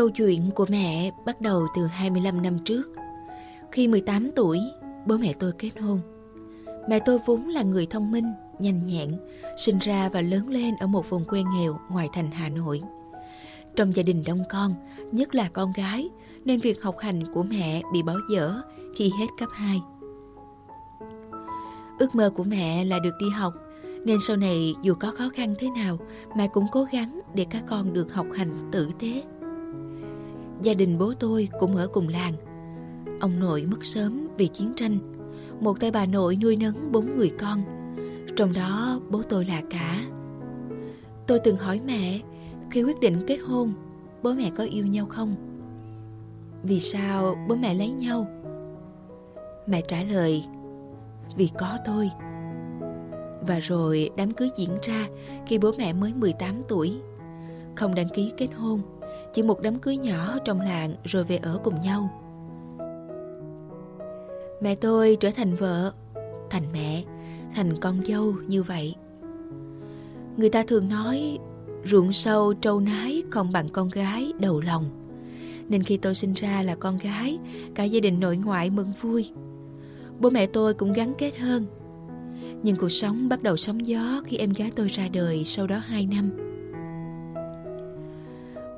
Câu chuyện của mẹ bắt đầu từ 25 năm trước. Khi 18 tuổi, bố mẹ tôi kết hôn. Mẹ tôi vốn là người thông minh, nhanh nhẹn, sinh ra và lớn lên ở một vùng quê nghèo ngoài thành Hà Nội. Trong gia đình đông con, nhất là con gái, nên việc học hành của mẹ bị bỏ dở khi hết cấp 2. Ước mơ của mẹ là được đi học, nên sau này dù có khó khăn thế nào, mẹ cũng cố gắng để các con được học hành tử tế. Gia đình bố tôi cũng ở cùng làng. Ông nội mất sớm vì chiến tranh. Một tay bà nội nuôi nấng bốn người con, trong đó bố tôi là cả. Tôi từng hỏi mẹ, khi quyết định kết hôn, bố mẹ có yêu nhau không? Vì sao bố mẹ lấy nhau? Mẹ trả lời, vì có tôi. Và rồi đám cưới diễn ra khi bố mẹ mới 18 tuổi. Không đăng ký kết hôn, chỉ một đám cưới nhỏ trong làng rồi về ở cùng nhau. Mẹ tôi trở thành vợ, thành mẹ, thành con dâu như vậy. Người ta thường nói ruộng sâu trâu nái không bằng con gái đầu lòng. Nên khi tôi sinh ra là con gái, cả gia đình nội ngoại mừng vui. Bố mẹ tôi cũng gắn kết hơn. Nhưng cuộc sống bắt đầu sóng gió khi em gái tôi ra đời sau đó 2 năm.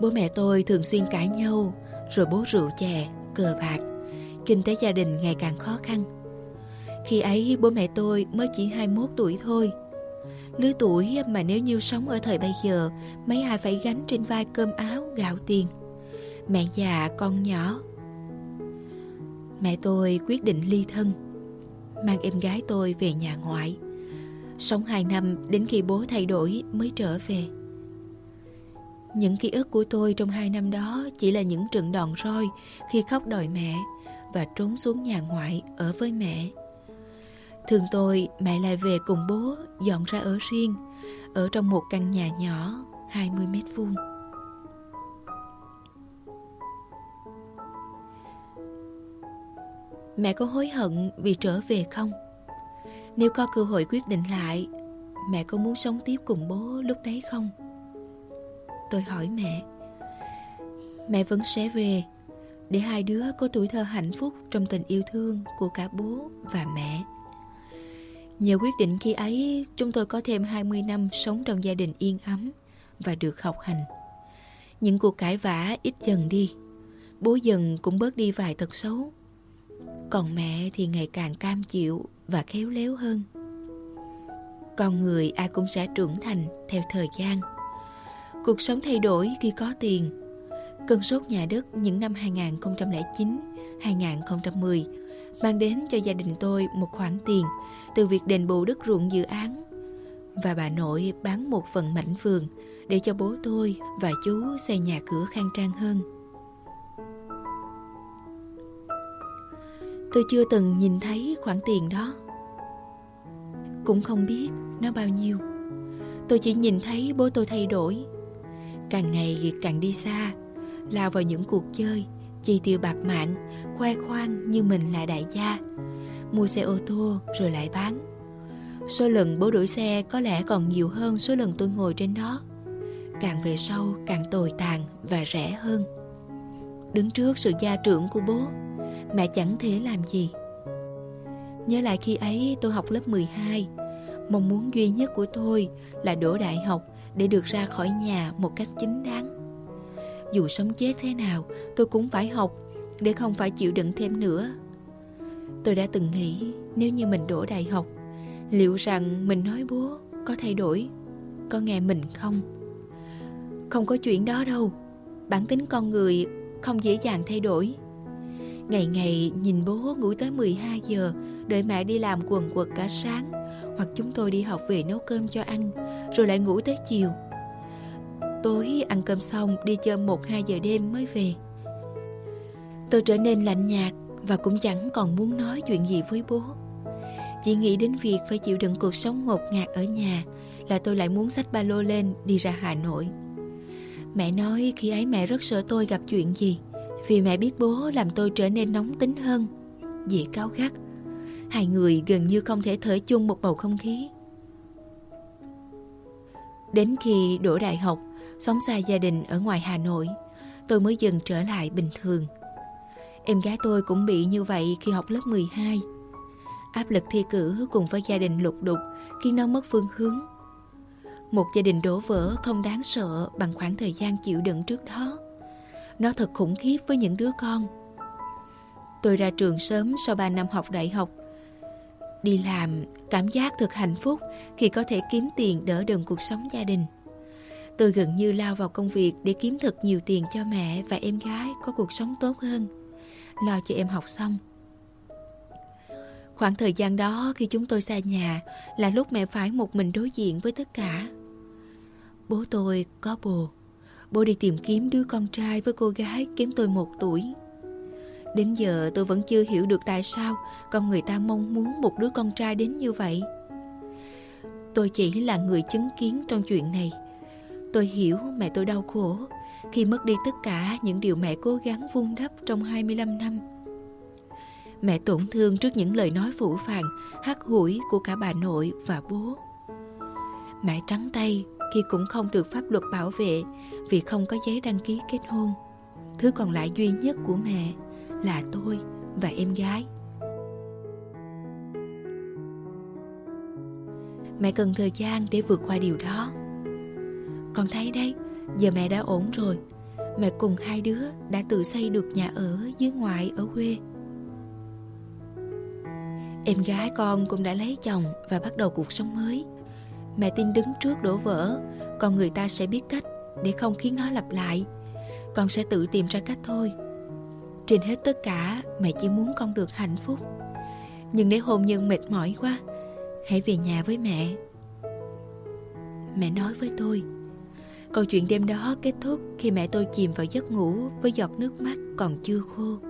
Bố mẹ tôi thường xuyên cãi nhau, rồi bố rượu chè, cờ bạc. Kinh tế gia đình ngày càng khó khăn. Khi ấy bố mẹ tôi mới chỉ 21 tuổi thôi. Lứa tuổi mà nếu như sống ở thời bây giờ, mấy ai phải gánh trên vai cơm áo, gạo tiền. Mẹ già, con nhỏ. Mẹ tôi quyết định ly thân, mang em gái tôi về nhà ngoại. Sống hai năm đến khi bố thay đổi mới trở về. Những ký ức của tôi trong hai năm đó chỉ là những trận đòn roi khi khóc đòi mẹ và trốn xuống nhà ngoại ở với mẹ. Thường tôi mẹ lại về cùng bố dọn ra ở riêng, ở trong một căn nhà nhỏ 20 mét vuông. Mẹ có hối hận vì trở về không? Nếu có cơ hội quyết định lại, mẹ có muốn sống tiếp cùng bố lúc đấy không? Tôi hỏi mẹ. Mẹ vẫn sẽ về, để hai đứa có tuổi thơ hạnh phúc trong tình yêu thương của cả bố và mẹ. Nhờ quyết định khi ấy, chúng tôi có thêm 20 năm sống trong gia đình yên ấm và được học hành. Những cuộc cãi vã ít dần đi, bố dần cũng bớt đi vài tật xấu. Còn mẹ thì ngày càng cam chịu và khéo léo hơn. Con người ai cũng sẽ trưởng thành theo thời gian. Cuộc sống thay đổi khi có tiền. Cơn sốt nhà đất những năm 2009, 2010 mang đến cho gia đình tôi một khoản tiền từ việc đền bù đất ruộng dự án và bà nội bán một phần mảnh vườn để cho bố tôi và chú xây nhà cửa khang trang hơn. Tôi chưa từng nhìn thấy khoản tiền đó. Cũng không biết nó bao nhiêu. Tôi chỉ nhìn thấy bố tôi thay đổi. Càng ngày càng đi xa, lao vào những cuộc chơi, chi tiêu bạc mạng, khoe khoang như mình là đại gia. Mua xe ô tô rồi lại bán. Số lần bố đổi xe có lẽ còn nhiều hơn số lần tôi ngồi trên nó. Càng về sau càng tồi tàn và rẻ hơn. Đứng trước sự gia trưởng của bố, mẹ chẳng thể làm gì. Nhớ lại khi ấy tôi học lớp 12, mong muốn duy nhất của tôi là đỗ đại học để được ra khỏi nhà một cách chính đáng. Dù sống chết thế nào, tôi cũng phải học để không phải chịu đựng thêm nữa. Tôi đã từng nghĩ nếu như mình đỗ đại học, liệu rằng mình nói bố có thay đổi, có nghe mình không? Không có chuyện đó đâu, bản tính con người không dễ dàng thay đổi. Ngày ngày nhìn bố ngủ tới 12 giờ, đợi mẹ đi làm quần quật cả sáng, hoặc chúng tôi đi học về nấu cơm cho ăn, rồi lại ngủ tới chiều. Tối ăn cơm xong đi chơi 1-2 giờ đêm mới về. Tôi trở nên lạnh nhạt và cũng chẳng còn muốn nói chuyện gì với bố. Chỉ nghĩ đến việc phải chịu đựng cuộc sống ngột ngạt ở nhà là tôi lại muốn xách ba lô lên đi ra Hà Nội. Mẹ nói khi ấy mẹ rất sợ tôi gặp chuyện gì vì mẹ biết bố làm tôi trở nên nóng tính hơn, dễ cao gắt. Hai người gần như không thể thở chung một bầu không khí. Đến khi đỗ đại học, sống xa gia đình ở ngoài Hà Nội, tôi mới dần trở lại bình thường. Em gái tôi cũng bị như vậy khi học lớp 12. Áp lực thi cử cùng với gia đình lục đục khiến nó mất phương hướng. Một gia đình đổ vỡ không đáng sợ bằng khoảng thời gian chịu đựng trước đó. Nó thật khủng khiếp với những đứa con. Tôi ra trường sớm sau 3 năm học đại học. Đi làm, cảm giác thật hạnh phúc khi có thể kiếm tiền đỡ đần cuộc sống gia đình. Tôi gần như lao vào công việc để kiếm thật nhiều tiền cho mẹ và em gái có cuộc sống tốt hơn. Lo cho em học xong. Khoảng thời gian đó khi chúng tôi xa nhà là lúc mẹ phải một mình đối diện với tất cả. Bố tôi có bồ. Bố đi tìm kiếm đứa con trai với cô gái kém tôi một tuổi. Đến giờ tôi vẫn chưa hiểu được tại sao con người ta mong muốn một đứa con trai đến như vậy. Tôi chỉ là người chứng kiến trong chuyện này. Tôi hiểu mẹ tôi đau khổ khi mất đi tất cả những điều mẹ cố gắng vun đắp trong 25 năm. Mẹ tổn thương trước những lời nói phủ phàng, hắt hủi của cả bà nội và bố. Mẹ trắng tay khi cũng không được pháp luật bảo vệ vì không có giấy đăng ký kết hôn. Thứ còn lại duy nhất của mẹ là tôi và em gái. Mẹ cần thời gian để vượt qua điều đó. Con thấy đấy, giờ mẹ đã ổn rồi. Mẹ cùng hai đứa đã tự xây được nhà ở dưới ngoại ở quê. Em gái con cũng đã lấy chồng và bắt đầu cuộc sống mới. Mẹ tin đứng trước đổ vỡ, còn người ta sẽ biết cách để không khiến nó lặp lại. Con sẽ tự tìm ra cách thôi. Trên hết tất cả, mẹ chỉ muốn con được hạnh phúc. Nhưng nếu hôn nhân mệt mỏi quá, hãy về nhà với mẹ. Mẹ nói với tôi, câu chuyện đêm đó kết thúc khi mẹ tôi chìm vào giấc ngủ với giọt nước mắt còn chưa khô.